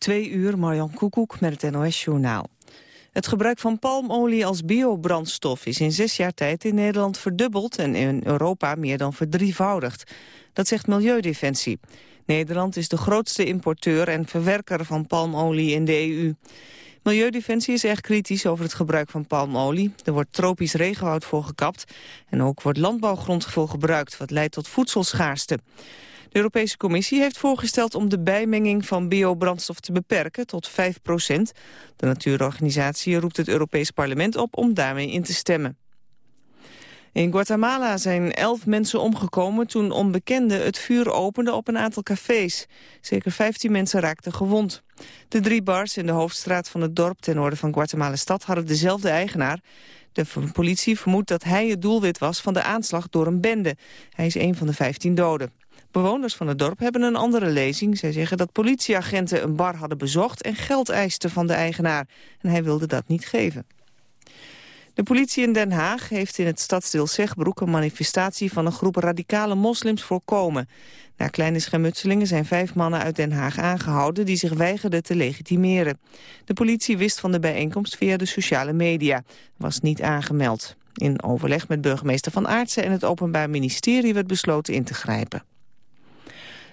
Twee uur, Marjan Koekoek met het NOS-journaal. Het gebruik van palmolie als biobrandstof is in zes jaar tijd in Nederland verdubbeld en in Europa meer dan verdrievoudigd. Dat zegt Milieudefensie. Nederland is de grootste importeur en verwerker van palmolie in de EU. Milieudefensie is erg kritisch over het gebruik van palmolie. Er wordt tropisch regenwoud voor gekapt en ook wordt landbouwgrond voor gebruikt, wat leidt tot voedselschaarste. De Europese Commissie heeft voorgesteld om de bijmenging van biobrandstof te beperken tot 5 procent. De natuurorganisatie roept het Europees Parlement op om daarmee in te stemmen. In Guatemala zijn elf mensen omgekomen toen onbekenden het vuur openden op een aantal cafés. Zeker 15 mensen raakten gewond. De drie bars in de hoofdstraat van het dorp ten noorden van Guatemala-stad hadden dezelfde eigenaar. De politie vermoedt dat hij het doelwit was van de aanslag door een bende. Hij is een van de 15 doden. Bewoners van het dorp hebben een andere lezing. Zij zeggen dat politieagenten een bar hadden bezocht en geld eisten van de eigenaar. En hij wilde dat niet geven. De politie in Den Haag heeft in het stadsdeel Zegbroek een manifestatie van een groep radicale moslims voorkomen. Na kleine schermutselingen zijn vijf mannen uit Den Haag aangehouden die zich weigerden te legitimeren. De politie wist van de bijeenkomst via de sociale media, was niet aangemeld. In overleg met burgemeester Van Aartsen en het Openbaar Ministerie werd besloten in te grijpen.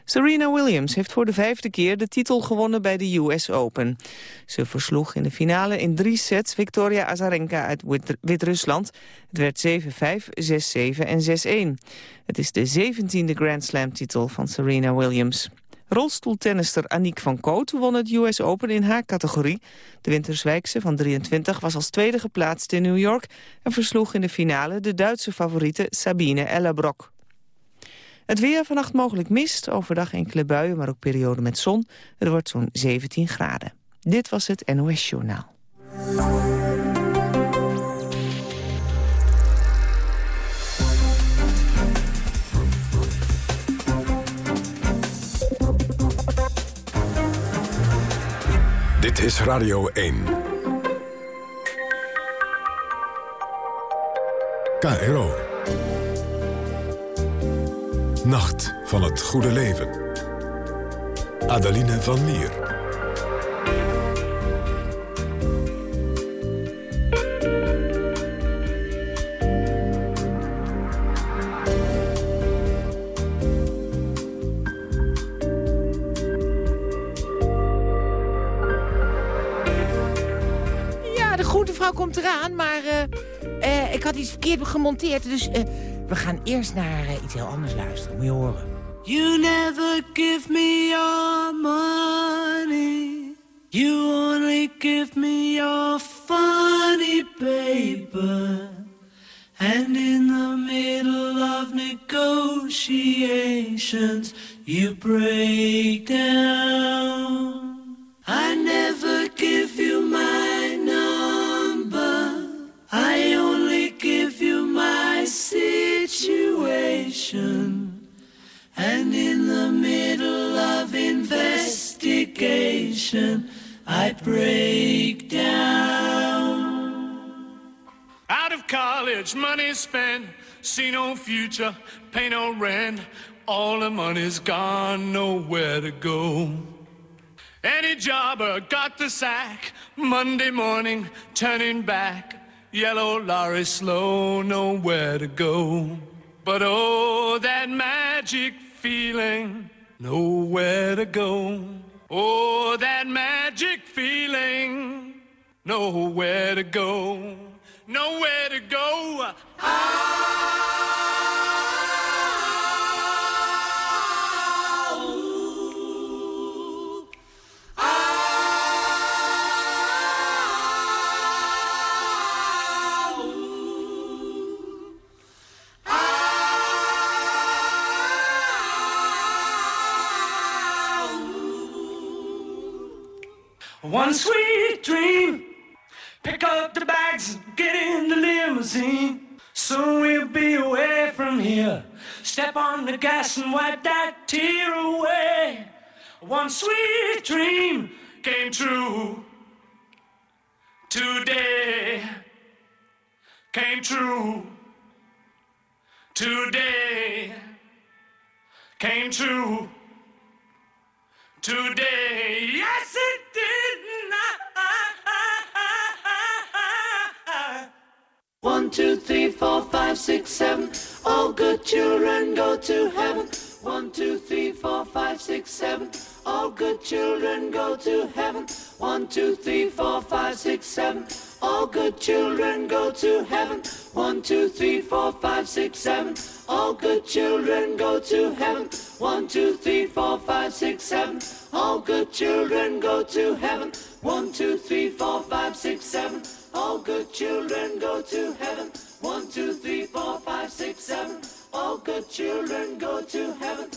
Serena Williams heeft voor de vijfde keer de titel gewonnen bij de US Open. Ze versloeg in de finale in drie sets Victoria Azarenka uit Wit-Rusland. Het werd 7-5, 6-7 en 6-1. Het is de zeventiende Grand Slam titel van Serena Williams. Rolstoeltennister Aniek van Koot won het US Open in haar categorie. De Winterswijkse van 23 was als tweede geplaatst in New York... en versloeg in de finale de Duitse favoriete Sabine Ellerbrock. Het weer vannacht mogelijk mist, overdag enkele buien, maar ook perioden met zon. Het wordt zo'n 17 graden. Dit was het NOS Journaal. Dit is Radio 1. KRO. Nacht van het goede leven. Adeline van Lier. Komt eraan, maar uh, uh, ik had iets verkeerd gemonteerd, dus... Uh, We gaan eerst naar uh, iets heel anders luisteren. Moet je horen. You never give me your money. You only give me your funny paper. And in the middle of negotiations, you break down. I never give you my situation. And in the middle of investigation, I break down. Out of college, money spent, see no future, pay no rent. All the money's gone, nowhere to go. Any jobber got the sack, Monday morning, turning back. Yellow lorry slow, nowhere to go. But oh, that magic feeling, nowhere to go. Oh, that magic feeling, nowhere to go. Nowhere to go. One sweet dream. Pick up the bags and get in the limousine. Soon we'll be away from here. Step on the gas and wipe that tear away. One sweet dream came true. Today came true. Today came true. Today. Yes, it did. One, two, three, four, five, six, seven. All good children go to heaven. One, two, three, four, five, six, seven. All good children go to heaven. One, two, three, four, five, six, seven. All good children go to heaven. One, two, three, four, five, six, seven. All good children go to heaven. One, two, three, four, five, six, seven. All good children go to heaven. One, two, three, four, five, six, seven. All good children go to heaven. One, two, three, four, five, six, seven. All good children go to heaven.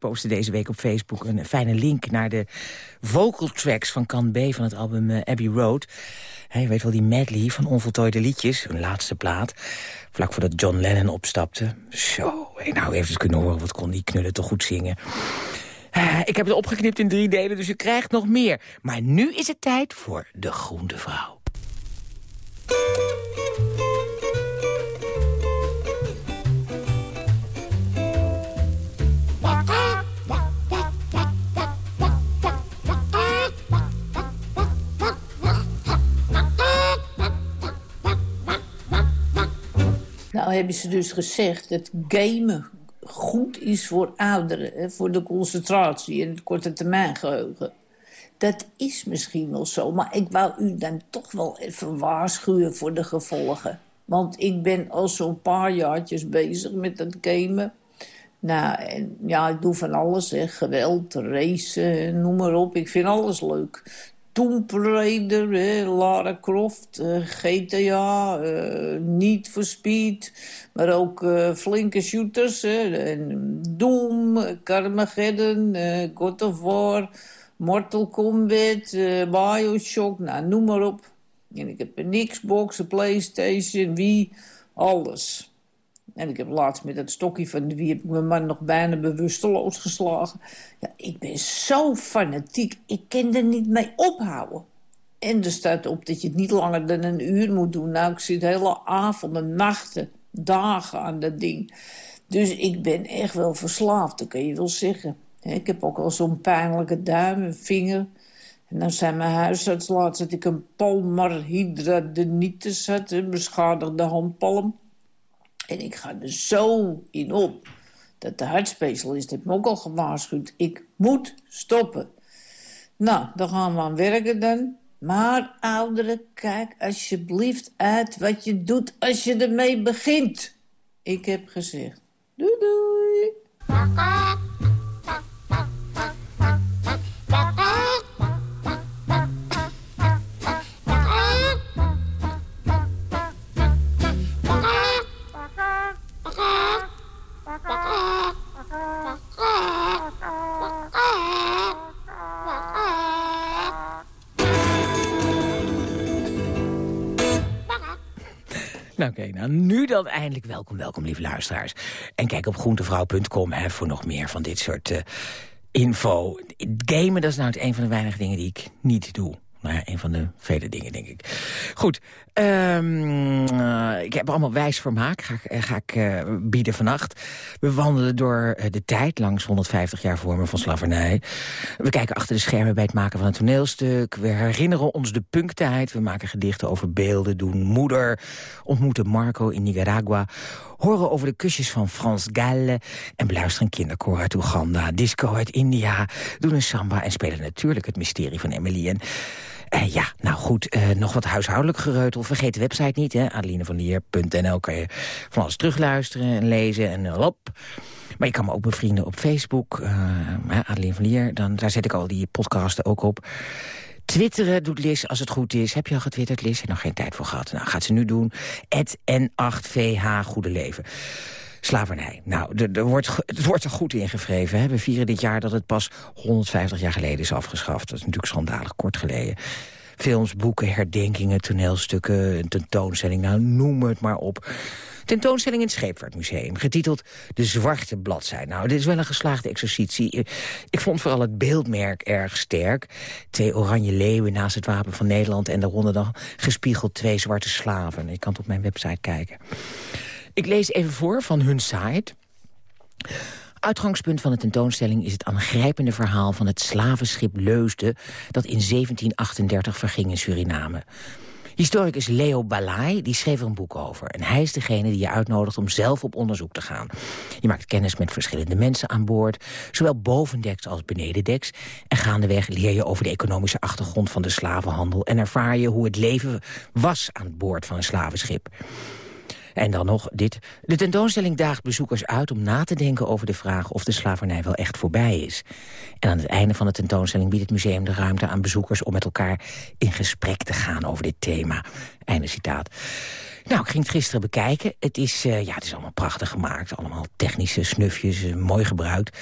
Postte deze week op Facebook een fijne link naar de vocal tracks van kant B van het album eh, Abbey Road. Hij weet wel die medley van onvoltooide liedjes, hun laatste plaat. Vlak voordat John Lennon opstapte. Zo, nou even kunnen horen, wat kon die knullen toch goed zingen. Eh, ik heb het opgeknipt in drie delen, dus u krijgt nog meer. Maar nu is het tijd voor de groentevrouw. Nou hebben ze dus gezegd dat gamen goed is voor ouderen. Voor de concentratie en het korte termijn geheugen. Dat is misschien wel zo, maar ik wou u dan toch wel even waarschuwen voor de gevolgen. Want ik ben al zo'n paar jaartjes bezig met dat gamen. Nou, en ja, ik doe van alles, hè. Geweld, racen, noem maar op. Ik vind alles leuk. Tomb Raider, Lara Croft, eh, GTA, eh, Need for Speed. Maar ook eh, flinke shooters, Doom, Carmageddon, God of War, Mortal Kombat, Bioshock, nou, noem maar op. En ik heb een Xbox, een Playstation, Wii, alles. En ik heb laatst met dat stokje van de wie heb ik mijn man nog bijna bewusteloos geslagen. Ja, ik ben zo fanatiek, ik kan er niet mee ophouden. En er staat op dat je het niet langer dan een uur moet doen. Nou, ik zit hele avonden, nachten, dagen aan dat ding. Dus ik ben echt wel verslaafd, dat kan je wel zeggen. Ik heb ook al zo'n pijnlijke duim en vinger. En dan zei mijn huisarts laatst dat ik een palmarhydradenitis had, een beschadigde handpalm. En ik ga er zo in op dat de hartspecialist heeft me ook al gewaarschuwd. Ik moet stoppen. Nou, dan gaan we aan werken dan. Maar ouderen, kijk alsjeblieft uit wat je doet als je ermee begint. Ik heb gezegd. Doei doei. Dan eindelijk welkom, welkom lieve luisteraars. En kijk op groentevrouw.com voor nog meer van dit soort eh, info. Gamen, dat is nou het een van de weinige dingen die ik niet doe. Nou ja, een van de vele dingen, denk ik. Goed, ehm, eh, ik heb allemaal wijs vermaak, ga, ga ik eh, bieden vannacht. We wandelen door eh, de tijd langs 150 jaar vormen van slavernij. We kijken achter de schermen bij het maken van een toneelstuk. We herinneren ons de punktijd. We maken gedichten over beelden, doen moeder. Ontmoeten Marco in Nicaragua. Horen over de kusjes van Frans Galle. En beluisteren een kinderkoor uit Oeganda. Disco uit India. Doen een samba en spelen natuurlijk het mysterie van Emily. En eh, ja, nou goed, eh, nog wat huishoudelijk gereutel. Vergeet de website niet, hè. adelinevanlier.nl kan je van alles terugluisteren en lezen en eh, hop. Maar je kan me ook bevrienden op Facebook, eh Adeline van Lier. Dan, daar zet ik al die podcasten ook op. Twitteren doet Liz als het goed is. Heb je al getwitterd, Liz? Heb nog geen tijd voor gehad. Nou, gaat ze nu doen. N8VH Goede Leven. Slavernij. Nou, er, wordt, het wordt er goed ingevreven. Hè? We vieren dit jaar dat het pas 150 jaar geleden is afgeschaft. Dat is natuurlijk schandalig kort geleden. Films, boeken, herdenkingen, toneelstukken, een tentoonstelling. Nou, noem het maar op. Tentoonstelling in het Scheepvaartmuseum, getiteld De Zwarte Bladzij. Nou, dit is wel een geslaagde exercitie. Ik vond vooral het beeldmerk erg sterk. Twee oranje leeuwen naast het wapen van Nederland... en daaronder dan gespiegeld twee zwarte slaven. Je kan op mijn website kijken. Ik lees even voor van hun site. Uitgangspunt van de tentoonstelling is het aangrijpende verhaal van het slavenschip Leusden... dat in 1738 verging in Suriname. Historicus Leo Balai die schreef er een boek over. En hij is degene die je uitnodigt om zelf op onderzoek te gaan. Je maakt kennis met verschillende mensen aan boord... zowel bovendeks als benedendeks. En gaandeweg leer je over de economische achtergrond van de slavenhandel... en ervaar je hoe het leven was aan boord van een slavenschip. En dan nog dit. De tentoonstelling daagt bezoekers uit om na te denken over de vraag of de slavernij wel echt voorbij is. En aan het einde van de tentoonstelling biedt het museum de ruimte aan bezoekers om met elkaar in gesprek te gaan over dit thema. Einde citaat. Nou, ik ging het gisteren bekijken. Het is, eh, ja, het is allemaal prachtig gemaakt. Allemaal technische snufjes, eh, mooi gebruikt.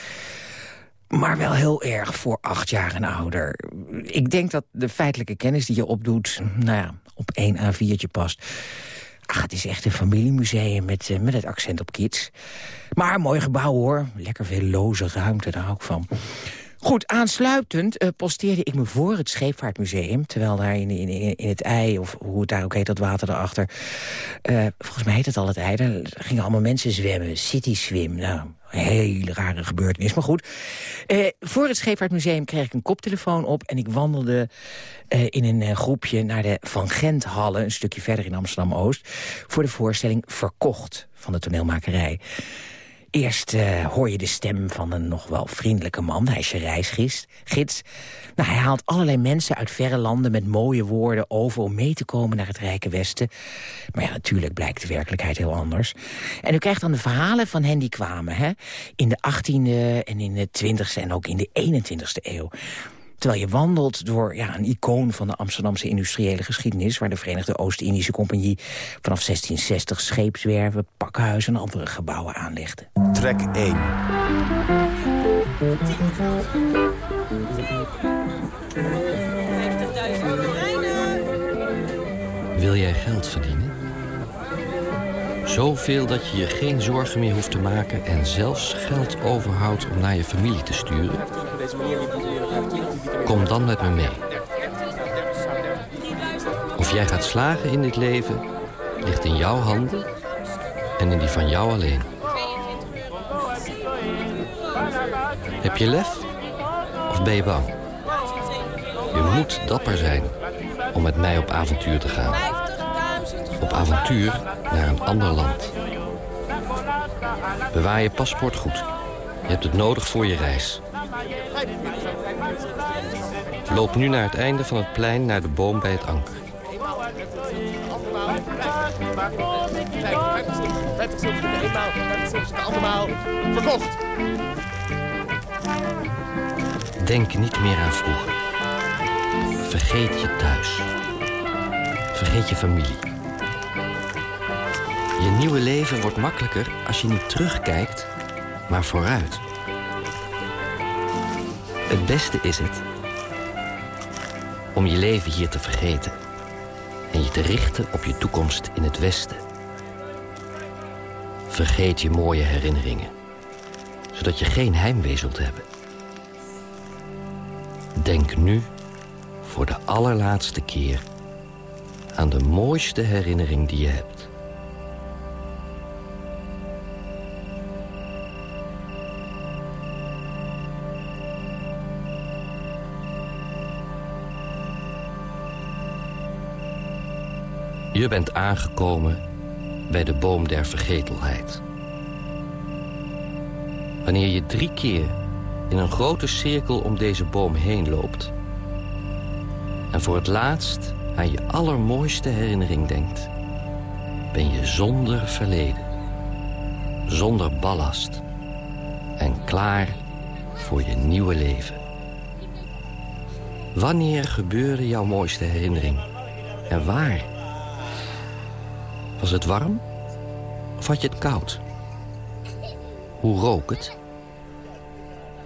Maar wel heel erg voor acht jaar en ouder. Ik denk dat de feitelijke kennis die je opdoet... nou ja, op één A4'tje past. Ach, het is echt een familiemuseum met, eh, met het accent op kids. Maar mooi gebouw hoor. Lekker veel loze ruimte, daar ik van. Goed, aansluitend eh, posteerde ik me voor het Scheepvaartmuseum... terwijl daar in, in, in, het ei, of hoe het daar ook heet, dat water erachter... eh, volgens mij heet het al het ei, daar gingen allemaal mensen zwemmen. City Swim, nou, een hele rare gebeurtenis, maar goed. Eh, voor het Scheepvaartmuseum kreeg ik een koptelefoon op... en ik wandelde eh, in een eh, groepje naar de Van Gent-hallen... een stukje verder in Amsterdam-Oost... voor de voorstelling Verkocht van de toneelmakerij. Eerst hoor je de stem van een nog wel vriendelijke man. Hij is je reisgids. Gids. Nou, hij haalt allerlei mensen uit verre landen met mooie woorden over... om mee te komen naar het Rijke Westen. Maar ja, natuurlijk blijkt de werkelijkheid heel anders. En u krijgt dan de verhalen van hen die kwamen. Hè? In de 18e en in de 20e en ook in de 21e eeuw. Terwijl je wandelt door ja, een icoon van de Amsterdamse industriële geschiedenis... waar de Verenigde Oost-Indische Compagnie vanaf 1660 scheepswerven, pakhuizen en andere gebouwen aanlegde. Trek 1. Wil jij geld verdienen? Zoveel dat je je geen zorgen meer hoeft te maken... en zelfs geld overhoudt om naar je familie te sturen? Kom dan met me mee. Of jij gaat slagen in dit leven, ligt in jouw handen... en in die van jou alleen. Heb je lef? Of ben je bang? Moet dapper zijn om met mij op avontuur te gaan. Op avontuur naar een ander land. Bewaar je paspoort goed. Je hebt het nodig voor je reis. Loop nu naar het einde van het plein naar de boom bij het anker. 50 cent voor de eenmaal, 50 cent voor de andermaal. Verkocht! Denk niet meer aan vroeger. Vergeet je thuis. Vergeet je familie. Je nieuwe leven wordt makkelijker als je niet terugkijkt, maar vooruit. Het beste is het om je leven hier te vergeten en je te richten op je toekomst in het Westen. Vergeet je mooie herinneringen, zodat je geen heimwee zult hebben. Denk nu voor de allerlaatste keer aan de mooiste herinnering die je hebt. Je bent aangekomen bij de boom der vergetelheid. Wanneer je drie keer in een grote cirkel om deze boom heen loopt... en voor het laatst aan je allermooiste herinnering denkt... ben je zonder verleden, zonder ballast... en klaar voor je nieuwe leven. Wanneer gebeurde jouw mooiste herinnering? En waar? Was het warm? Of had je het koud? Hoe rook het?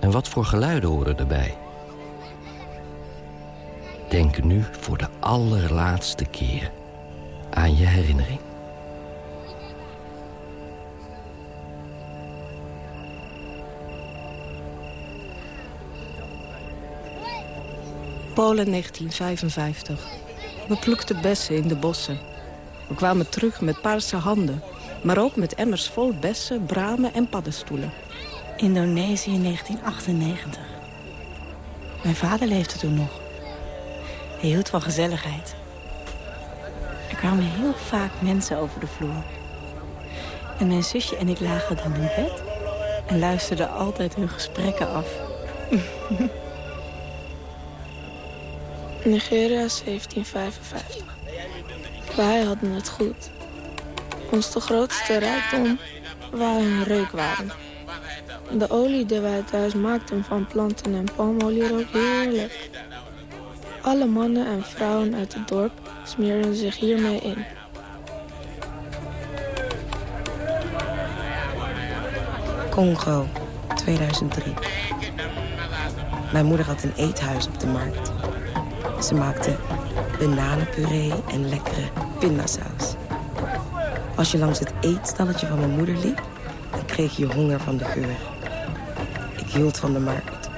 En wat voor geluiden horen erbij? Denk nu voor de allerlaatste keer aan je herinnering. Polen 1955. We plukten bessen in de bossen. We kwamen terug met paarse handen, maar ook met emmers vol bessen, bramen en paddenstoelen. Indonesië 1998. Mijn vader leefde toen nog. Hij hield van gezelligheid. Er kwamen heel vaak mensen over de vloer. En mijn zusje en ik lagen dan in bed... en luisterden altijd hun gesprekken af. Nigeria 1755. Wij hadden het goed. Ons de grootste rijkdom waren hun reukwaren. De olie die wij thuis maakten van planten en palmolie rook heerlijk. Alle mannen en vrouwen uit het dorp smeerden zich hiermee in. Congo, 2003. Mijn moeder had een eethuis op de markt. Ze maakte bananenpuree en lekkere pindasaus. Als je langs het eetstalletje van mijn moeder liep... dan kreeg je honger van de geur. Ik hield van de markt.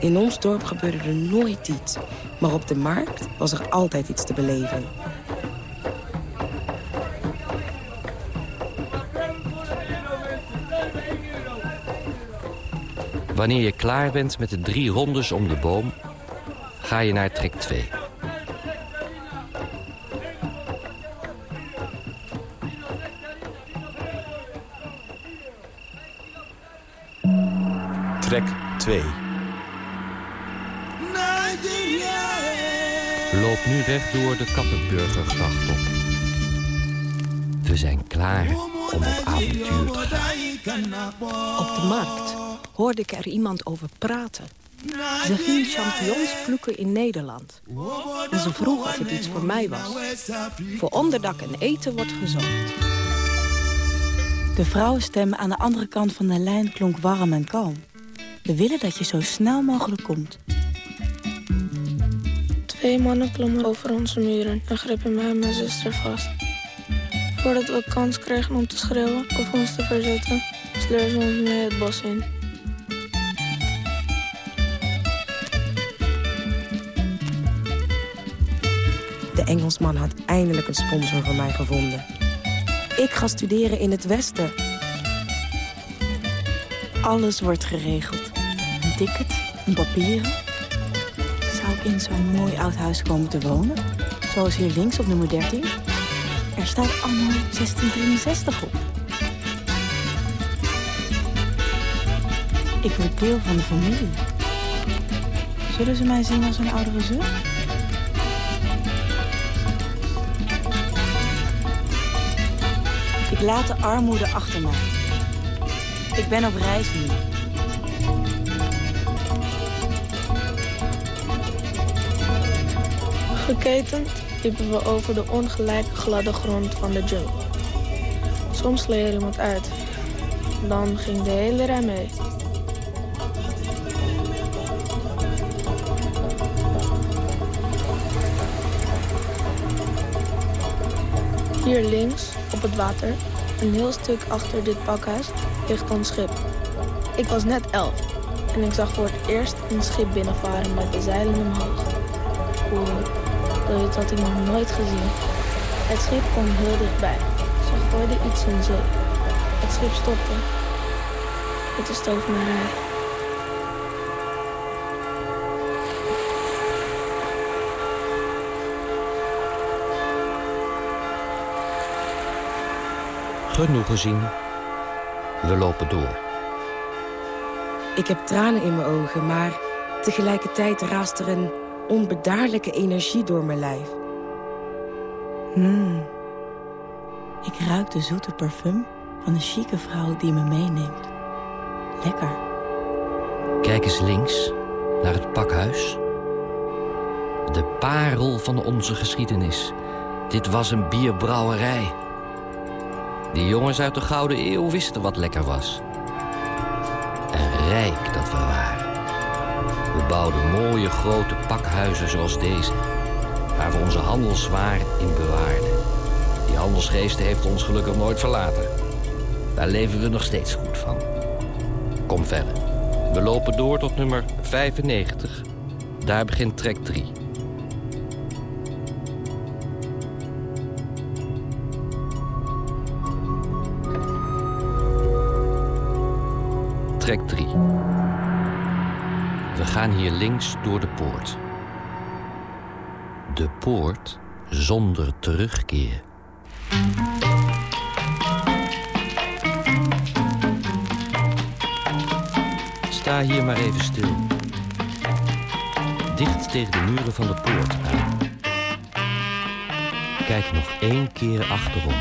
In ons dorp gebeurde er nooit iets. Maar op de markt was er altijd iets te beleven. Wanneer je klaar bent met de drie rondes om de boom... ga je naar trek 2. Trek 2. Loop nu rechtdoor de Kattenburgergracht op. We zijn klaar om op avontuur te gaan. Op de markt hoorde ik er iemand over praten. Ze ging champignons ploeken in Nederland. En ze vroeg of het iets voor mij was. Voor onderdak en eten wordt gezorgd. De vrouwenstem aan de andere kant van de lijn klonk warm en kalm. We willen dat je zo snel mogelijk komt. Twee mannen klommen over onze muren en grepen mij en mijn zuster vast. Voordat we kans kregen om te schreeuwen of ons te verzetten, sleurden ze ons mee het bos in. De Engelsman had eindelijk een sponsor voor mij gevonden. Ik ga studeren in het Westen. Alles wordt geregeld. Een ticket, een papieren. Zou ik in zo'n mooi oud huis komen te wonen? Zoals hier links op nummer 13. Er staat allemaal 1663 op. Ik word deel van de familie. Zullen ze mij zien als een oudere zus? Ik laat de armoede achter mij. Ik ben op reis nu. Geketend liepen we over de ongelijke gladde grond van de jungle. Soms leed er iemand uit. Dan ging de hele rij mee. Hier links, op het water, een heel stuk achter dit pakhuis, ligt ons schip. Ik was net elf en ik zag voor het eerst een schip binnenvaren met de zeilen omhoog. Zoiets had ik nog nooit gezien. Het schip kwam heel dichtbij. Ze gooide iets in zee. Het schip stopte. Het is stoof naar haar. Genoeg gezien. We lopen door. Ik heb tranen in mijn ogen, maar tegelijkertijd raast er een onbedaarlijke energie door mijn lijf. Hmm. Ik ruik de zoete parfum van een chique vrouw die me meeneemt. Lekker. Kijk eens links naar het pakhuis. De parel van onze geschiedenis. Dit was een bierbrouwerij. Die jongens uit de Gouden Eeuw wisten wat lekker was. En rijk dat we bouwden mooie grote pakhuizen zoals deze. Waar we onze handelswaren in bewaarden. Die handelsgeest heeft ons gelukkig nooit verlaten. Daar leven we nog steeds goed van. Kom verder. We lopen door tot nummer 95. Daar begint trek 3. Trek 3. Gaan hier links door de poort. De poort zonder terugkeer. Sta hier maar even stil. Dicht tegen de muren van de poort aan. Kijk nog één keer achterom.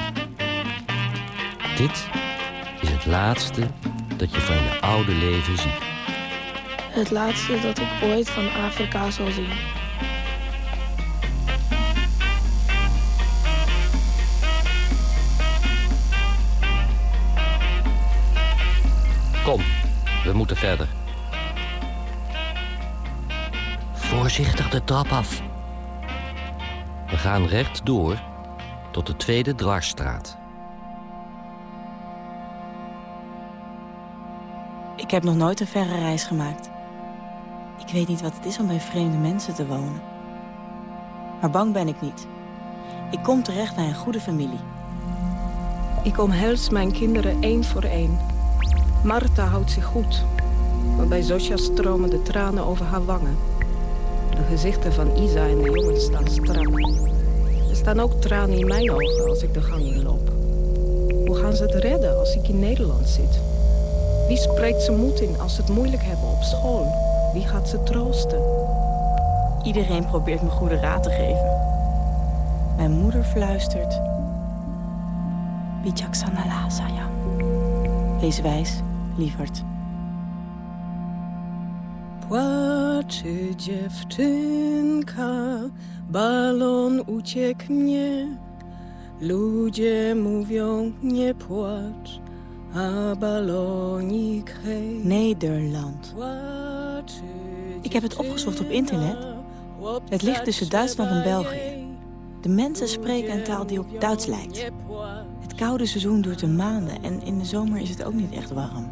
Dit is het laatste dat je van je oude leven ziet. Het laatste dat ik ooit van Afrika zal zien. Kom, we moeten verder. Voorzichtig de trap af. We gaan rechtdoor tot de tweede dwarsstraat. Ik heb nog nooit een verre reis gemaakt. Ik weet niet wat het is om bij vreemde mensen te wonen. Maar bang ben ik niet. Ik kom terecht bij een goede familie. Ik omhels mijn kinderen één voor één. Marta houdt zich goed. Maar bij Zosja stromen de tranen over haar wangen. De gezichten van Isa en de jongens staan strak. Er staan ook tranen in mijn ogen als ik de gang inloop. Hoe gaan ze het redden als ik in Nederland zit? Wie spreekt ze moed in als ze het moeilijk hebben op school? Wie gaat ze troosten? Iedereen probeert me goede raad te geven. Mijn moeder fluistert... Bijaksanala, sayang. Wees wijs, lieverd. Płacze dziewczynka, balon ucieknie. Ludzie mówią nie płacz, a balonik hej. Nederland. Ik heb het opgezocht op internet. Het ligt tussen Duitsland en België. De mensen spreken een taal die op Duits lijkt. Het koude seizoen duurt een maanden en in de zomer is het ook niet echt warm.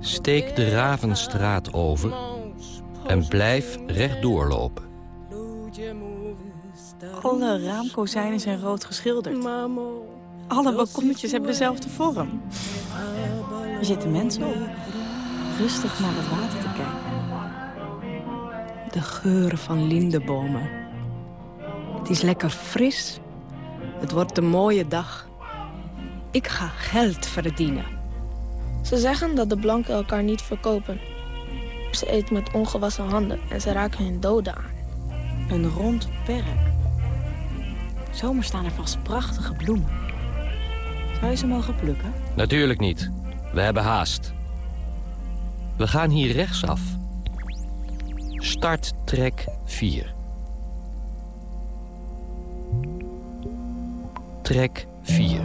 Steek de Ravenstraat over en blijf rechtdoor lopen. Alle raamkozijnen zijn rood geschilderd. Alle balkonnetjes hebben dezelfde vorm. Er zitten mensen op, rustig naar het water. De geuren van lindenbomen. Het is lekker fris. Het wordt een mooie dag. Ik ga geld verdienen. Ze zeggen dat de blanken elkaar niet verkopen. Ze eten met ongewassen handen en ze raken hun doden aan. Een rond perk. Zomer staan er vast prachtige bloemen. Zou je ze mogen plukken? Natuurlijk niet. We hebben haast. We gaan hier rechtsaf. Start trek 4. Trek 4.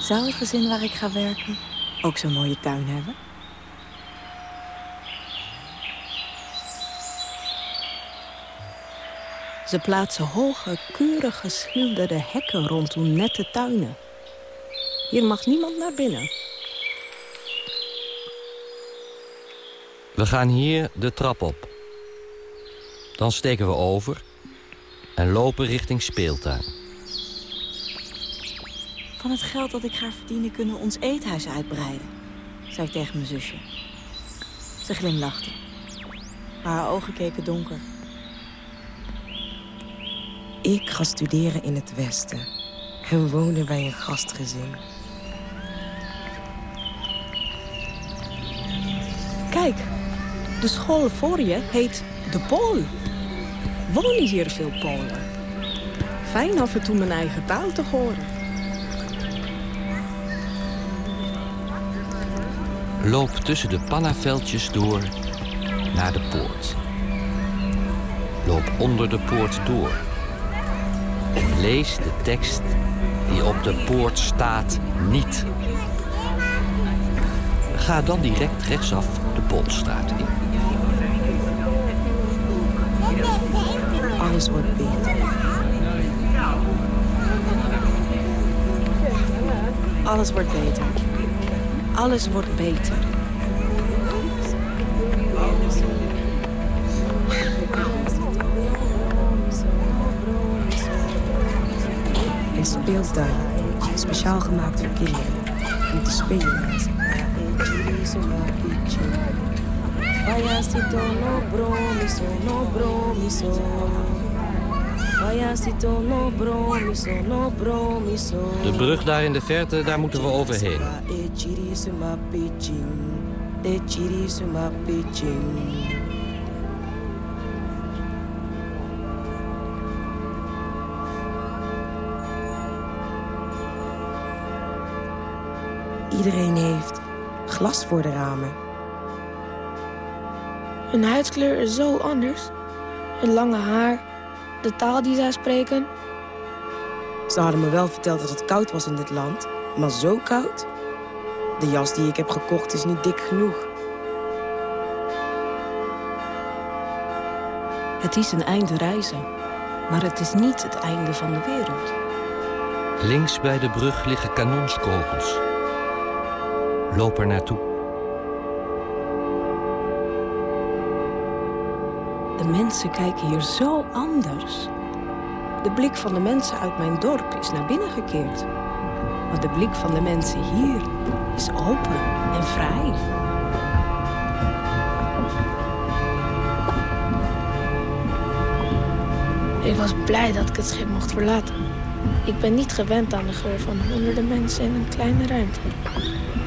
Zou het gezin waar ik ga werken ook zo'n mooie tuin hebben? Ze plaatsen hoge, keurig geschilderde hekken rondom nette tuinen. Hier mag niemand naar binnen. We gaan hier de trap op. Dan steken we over en lopen richting speeltuin. Van het geld dat ik ga verdienen kunnen we ons eethuis uitbreiden, zei ik tegen mijn zusje. Ze glimlachte. Maar haar ogen keken donker. Ik ga studeren in het Westen en wonen bij een gastgezin. Kijk, de school voor je heet De Pool. Wonen hier veel Polen. Fijn af en toe mijn eigen taal te horen. Loop tussen de pannaveldjes door naar de poort. Loop onder de poort door. En lees de tekst die op de poort staat niet. Ga dan direct rechtsaf de Polstraat in. Alles wordt beter. Alles wordt beter. Alles wordt beter. Een speeltuin, speciaal gemaakt voor kinderen. Om te spelen. Payasito no bromiso, no bromiso. Payasito no bromiso, no bromiso. De brug daar in de verte, daar moeten we overheen. E. Iedereen heeft glas voor de ramen. Hun huidskleur is zo anders. Hun lange haar, de taal die zij spreken. Ze hadden me wel verteld dat het koud was in dit land, maar zo koud? De jas die ik heb gekocht is niet dik genoeg. Het is een einde reizen, maar het is niet het einde van de wereld. Links bij de brug liggen kanonskogels. Loop er naartoe. Mensen kijken hier zo anders. De blik van de mensen uit mijn dorp is naar binnen gekeerd. Maar de blik van de mensen hier is open en vrij. Ik was blij dat ik het schip mocht verlaten. Ik ben niet gewend aan de geur van honderden mensen in een kleine ruimte.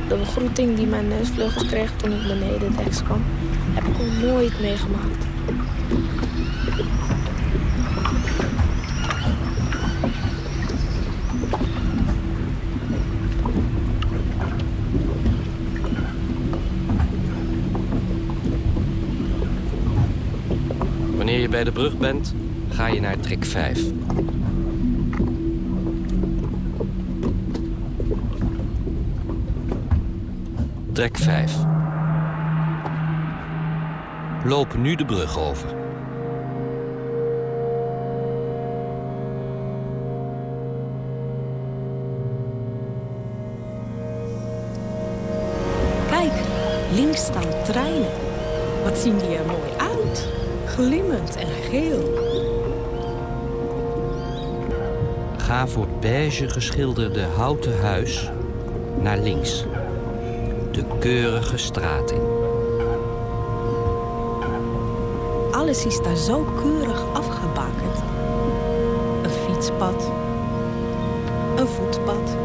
De begroeting die mijn neusvleugels kreeg toen ik beneden deks kwam, heb ik nog nooit meegemaakt. Je bij de brug bent, ga je naar trek 5. Trek 5. Loop nu de brug over. Kijk, links staan treinen. Wat zien die er mooi. Glimmend en geel. Ga voor beige geschilderde houten huis naar links. De keurige straat in. Alles is daar zo keurig afgebakend. Een fietspad. Een voetpad.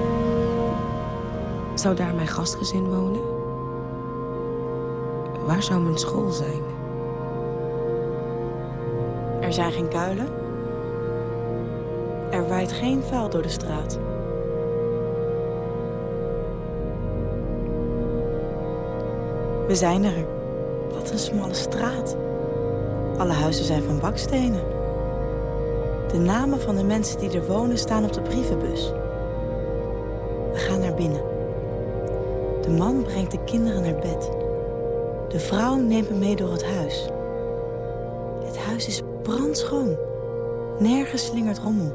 Zou daar mijn gastgezin wonen? Waar zou mijn school zijn? Zijn geen kuilen. Er waait geen vuil door de straat. We zijn er. Wat een smalle straat. Alle huizen zijn van bakstenen. De namen van de mensen die er wonen staan op de brievenbus. We gaan naar binnen. De man brengt de kinderen naar bed. De vrouw neemt me mee door het huis. Het huis is brandschoon. Nergens slingert rommel.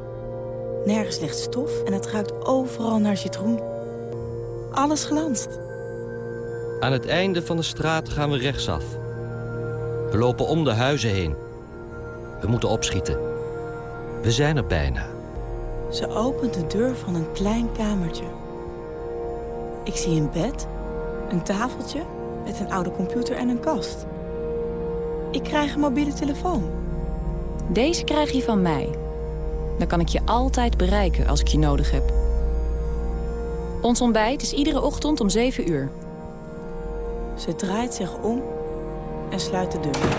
Nergens ligt stof en het ruikt overal naar citroen. Alles glanst. Aan het einde van de straat gaan we rechtsaf. We lopen om de huizen heen. We moeten opschieten. We zijn er bijna. Ze opent de deur van een klein kamertje. Ik zie een bed, een tafeltje met een oude computer en een kast. Ik krijg een mobiele telefoon. Deze krijg je van mij. Dan kan ik je altijd bereiken als ik je nodig heb. Ons ontbijt is iedere ochtend om 7 uur. Ze draait zich om en sluit de deur.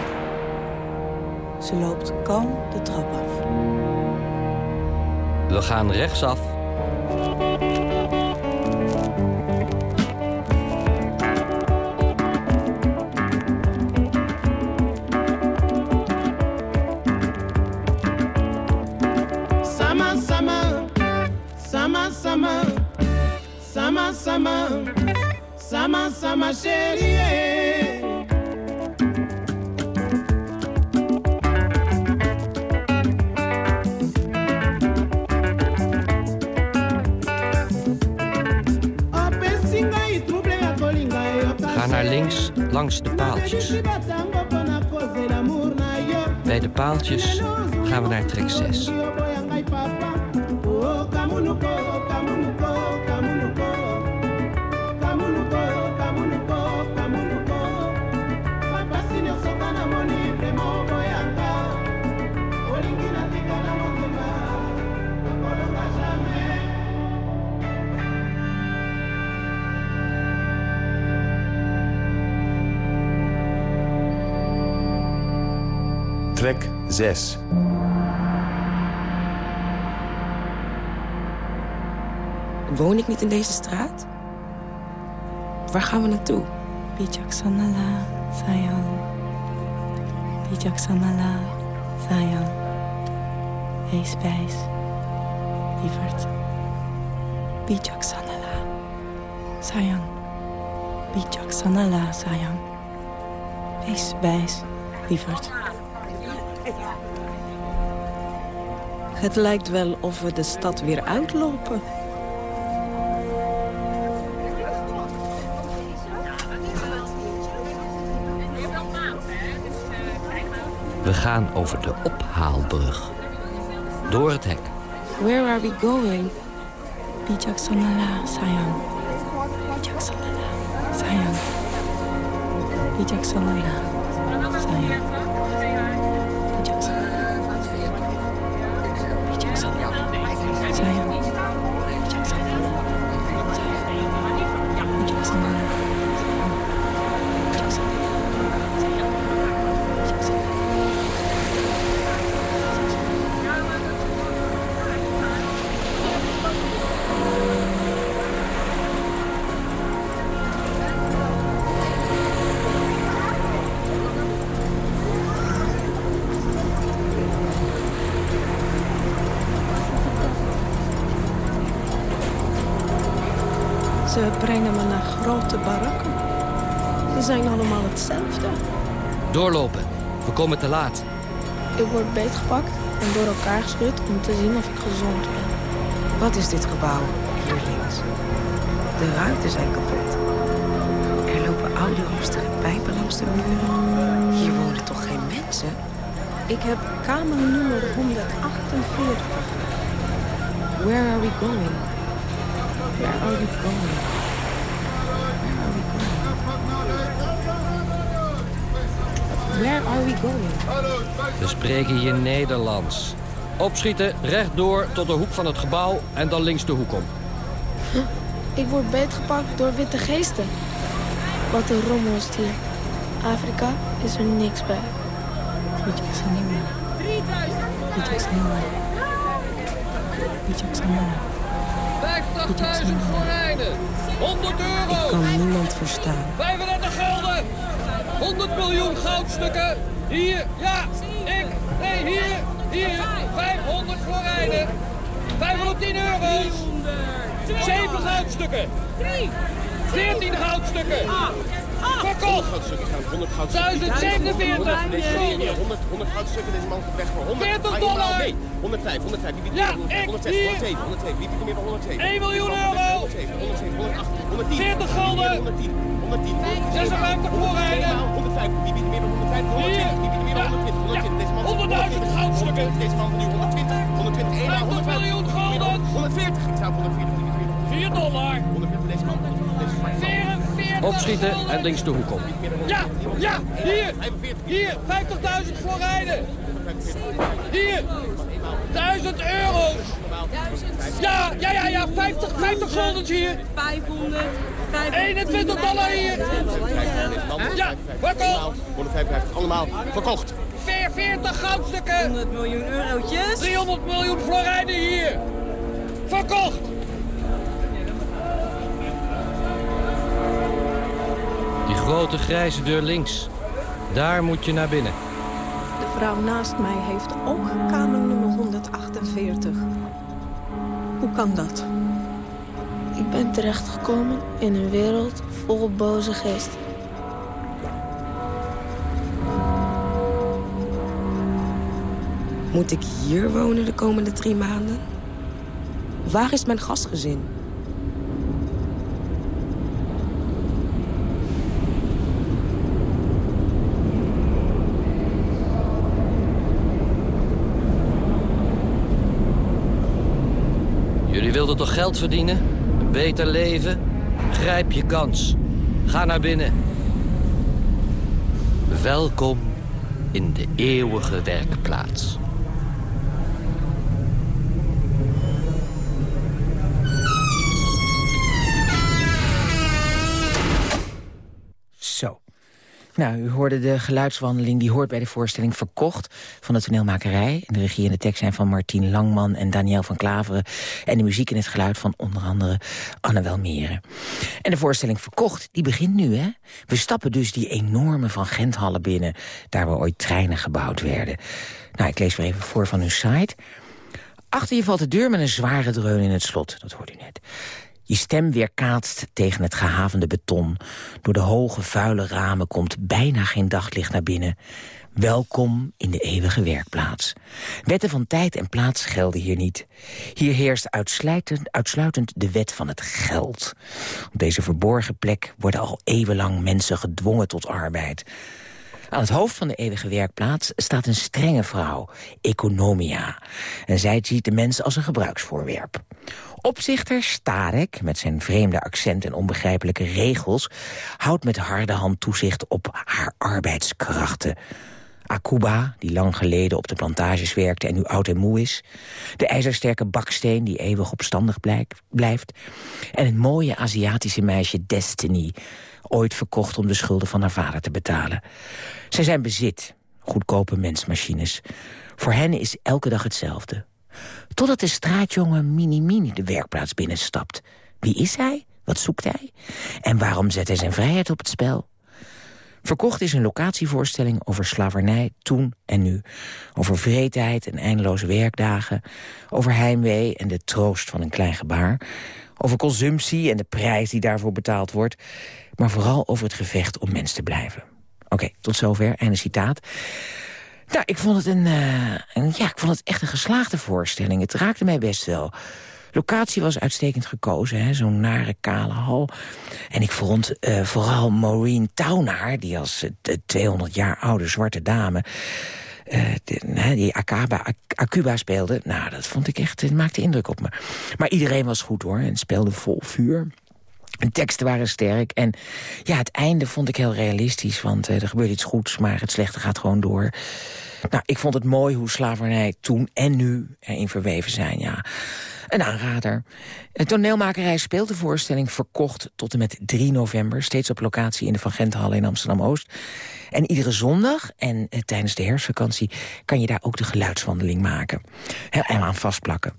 Ze loopt kalm de trap af. We gaan rechtsaf. Paaltjes gaan we naar trek 6. 6. Woon ik niet in deze straat? Waar gaan we naartoe? Bijaksanala, sayang. Bijaksanala, sayang. Wees wijs, lieverd. Bijaksanala, sayang. Bijaksanala, sayang. Wees wijs, lieverd. Het lijkt wel of we de stad weer uitlopen. We gaan over de ophaalbrug. Door het hek. Where are we going? Bijaksanala, sayang. Bijaksanala, sayang. Bijaksanala, sayang. Komen te laat. Ik word beetgepakt en door elkaar geschud om te zien of ik gezond ben. Wat is dit gebouw hier links? De ruiten zijn kapot. Er lopen oude roestige pijpen langs de muren. Hier wonen toch geen mensen? Ik heb kamer nummer 148. Where are we going? Where are we going? Where are we going? We spreken hier Nederlands. Opschieten, rechtdoor tot de hoek van het gebouw en dan links de hoek om. Ik word beetgepakt door witte geesten. Wat een rommel is het hier. Afrika is er niks bij. Bijaksanala. Bijaksanala. Bijaksanala. 50.000 florijnen. 100 euro. Ik kan niemand verstaan. 35 gulden. 100 miljoen goudstukken. Hier, ja, ik. Nee, hier, hier. 500 florijnen. 510 euro's. 7 goudstukken. 14 goudstukken. Verkocht. 1047. hier, 100, 100 goudstukken. Deze man gaat weg voor 100. 40 Maximaal, dollar! Nee, 105, 105. Wie biedt Ja, meer dan ik, 106, hier. 107, 107. Wie biedt meer dan 107? 1 miljoen 107, euro. 107, 107, 108, 110. 40 gulden. 110, 110. 56 voorrijden. 150. Wie biedt meer dan 150? 120. Wie biedt meer dan 120? 120. Deze man 100.000 goudstukken. Deze man nu 120. 120. 1 maal 50 miljoen gulden. 140. Ik zou 140. 4 dollar. 140 deze man. Deze man. 44 Opschieten gulden. en links de hoek om. Ja, ja, hier, hier, 50.000 voor rijden. Hier, 1000 euro's. Ja, ja, ja, ja, 50, 50 guldens hier. 500. 21 dollar hier. Ja, verkocht. 155. Allemaal verkocht. 40 goudstukken. 100 miljoen eurotjes. 300 miljoen florijnen hier. Verkocht. Die grote grijze deur links. Daar moet je naar binnen. De vrouw naast mij heeft ook kamer nummer 148. Hoe kan dat? Ik ben terechtgekomen in een wereld vol boze geesten. Moet ik hier wonen de komende drie maanden? Waar is mijn gastgezin? Jullie wilden toch geld verdienen? Beter leven? Grijp je kans. Ga naar binnen. Welkom in de eeuwige werkplaats. Nou, u hoorde de geluidswandeling die hoort bij de voorstelling Verkocht van de toneelmakerij. De regie en de tekst zijn van Martien Langman en Daniel van Klaveren. En de muziek en het geluid van onder andere Anne Welmeren. En de voorstelling Verkocht, die begint nu, hè? We stappen dus die enorme Van Genthallen binnen, daar waar ooit treinen gebouwd werden. Nou, ik lees weer even voor van hun site. Achter je valt de deur met een zware dreun in het slot, dat hoort u net. Je stem weerkaatst tegen het gehavende beton. Door de hoge, vuile ramen komt bijna geen daglicht naar binnen. Welkom in de eeuwige werkplaats. Wetten van tijd en plaats gelden hier niet. Hier heerst uitsluitend, uitsluitend de wet van het geld. Op deze verborgen plek worden al eeuwenlang mensen gedwongen tot arbeid. Aan het hoofd van de eeuwige werkplaats staat een strenge vrouw, Economia. En zij ziet de mens als een gebruiksvoorwerp. Opzichter Starek, met zijn vreemde accent en onbegrijpelijke regels... houdt met harde hand toezicht op haar arbeidskrachten. Akuba, die lang geleden op de plantages werkte en nu oud en moe is. De ijzersterke baksteen, die eeuwig opstandig blijft. En het mooie Aziatische meisje Destiny, ooit verkocht om de schulden van haar vader te betalen. Zij zijn bezit, goedkope mensmachines. Voor hen is elke dag hetzelfde. Totdat de straatjongen Mini-Mini de werkplaats binnenstapt. Wie is hij? Wat zoekt hij? En waarom zet hij zijn vrijheid op het spel? Verkocht is een locatievoorstelling over slavernij toen en nu. Over vreedheid en eindeloze werkdagen. Over heimwee en de troost van een klein gebaar. Over consumptie en de prijs die daarvoor betaald wordt. Maar vooral over het gevecht om mens te blijven. Oké, tot zover. Einde citaat. Nou, ik vond het een, een, ja, ik vond het echt een geslaagde voorstelling. Het raakte mij best wel. Locatie was uitstekend gekozen, zo'n nare kale hal. En ik vond uh, vooral Maureen Taunaar, die als uh, 200 jaar oude zwarte dame... De, die Akaba, Akuba speelde, nou, dat vond ik echt, het maakte indruk op me. Maar iedereen was goed hoor, en speelde vol vuur. De teksten waren sterk en ja, het einde vond ik heel realistisch... want uh, er gebeurt iets goeds, maar het slechte gaat gewoon door. Nou, ik vond het mooi hoe slavernij toen en nu erin verweven zijn, ja. Een aanrader. De toneelmakerij speelt de voorstelling verkocht tot en met 3 november... steeds op locatie in de Van Gentenhalle in Amsterdam-Oost. En iedere zondag en eh, tijdens de herfstvakantie... kan je daar ook de geluidswandeling maken. En aan vastplakken.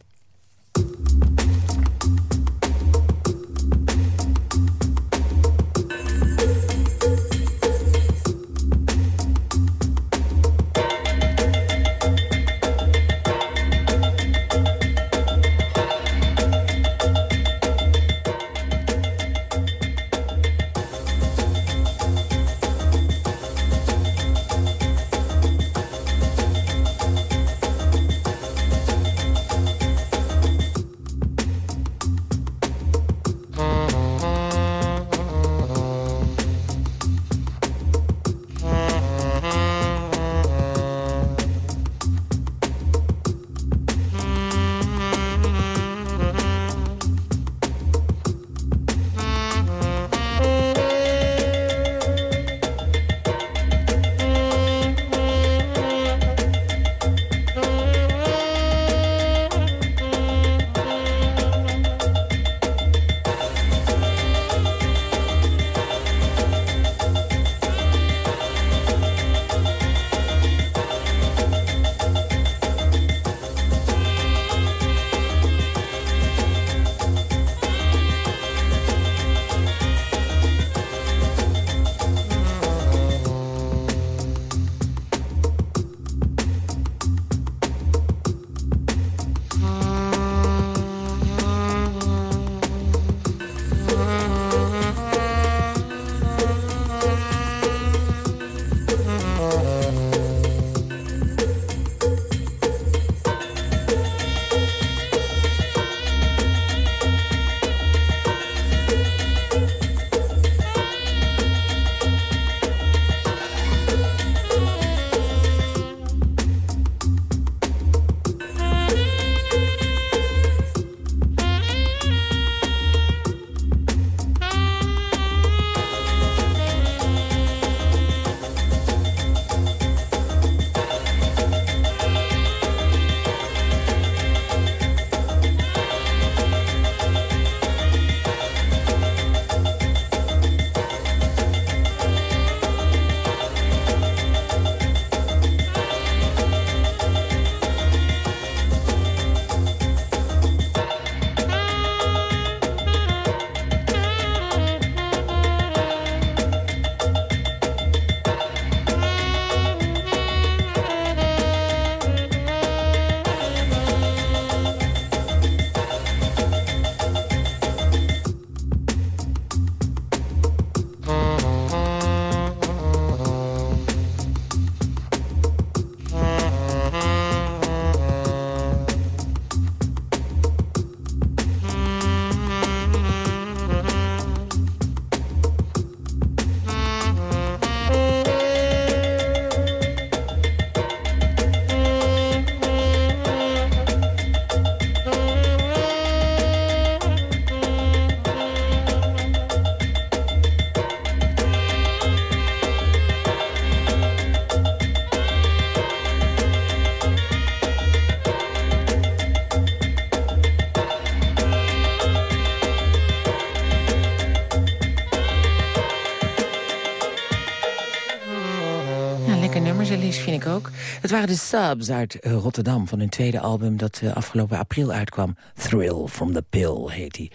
Het waren de Subs uit eh, Rotterdam van hun tweede album... dat uh, afgelopen april uitkwam. Thrill from the Pill heet hij.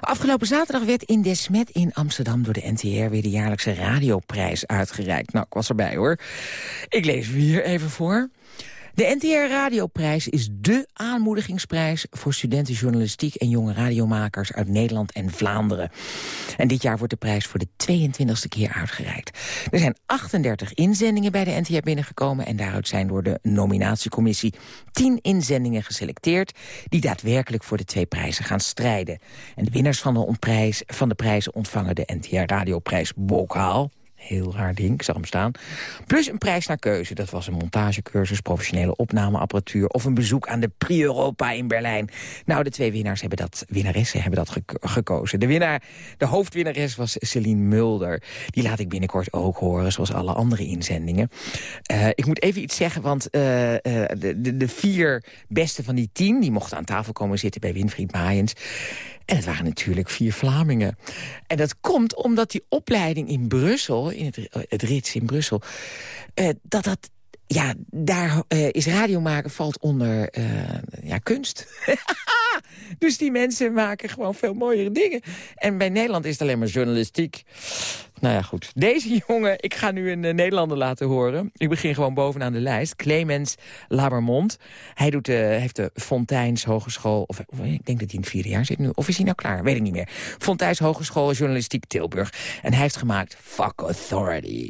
Afgelopen zaterdag werd in Desmet in Amsterdam door de NTR... weer de jaarlijkse radioprijs uitgereikt. Nou, ik was erbij hoor. Ik lees weer even voor. De NTR Radioprijs is dé aanmoedigingsprijs voor studenten journalistiek en jonge radiomakers uit Nederland en Vlaanderen. En dit jaar wordt de prijs voor de 22e keer uitgereikt. Er zijn 38 inzendingen bij de NTR binnengekomen en daaruit zijn door de nominatiecommissie 10 inzendingen geselecteerd die daadwerkelijk voor de twee prijzen gaan strijden. En de winnaars van de, van de prijzen ontvangen de NTR Radioprijs bokaal heel raar ding, ik zag hem staan. Plus een prijs naar keuze. Dat was een montagecursus, professionele opnameapparatuur... of een bezoek aan de Prix Europa in Berlijn. Nou, de twee winnaars hebben dat, winnaressen hebben dat gekozen. De, winnaar, de hoofdwinnares was Celine Mulder. Die laat ik binnenkort ook horen, zoals alle andere inzendingen. Uh, ik moet even iets zeggen, want uh, de, de, de vier beste van die tien... die mochten aan tafel komen zitten bij Winfried Maaiens... En het waren natuurlijk vier Vlamingen. En dat komt omdat die opleiding in Brussel, in het, het Rits in Brussel... Uh, dat dat ja, daar uh, is radio maken valt onder uh, ja, kunst. dus die mensen maken gewoon veel mooiere dingen. En bij Nederland is het alleen maar journalistiek. Nou ja, goed. Deze jongen, ik ga nu een uh, Nederlander laten horen. Ik begin gewoon bovenaan de lijst. Clemens Labermond. Hij doet, heeft de Fontijns Hogeschool... Of, ik denk dat hij in het vierde jaar zit nu. Of is hij nou klaar? Weet ik niet meer. Fontijns Hogeschool Journalistiek Tilburg. En hij heeft gemaakt Fuck Authority.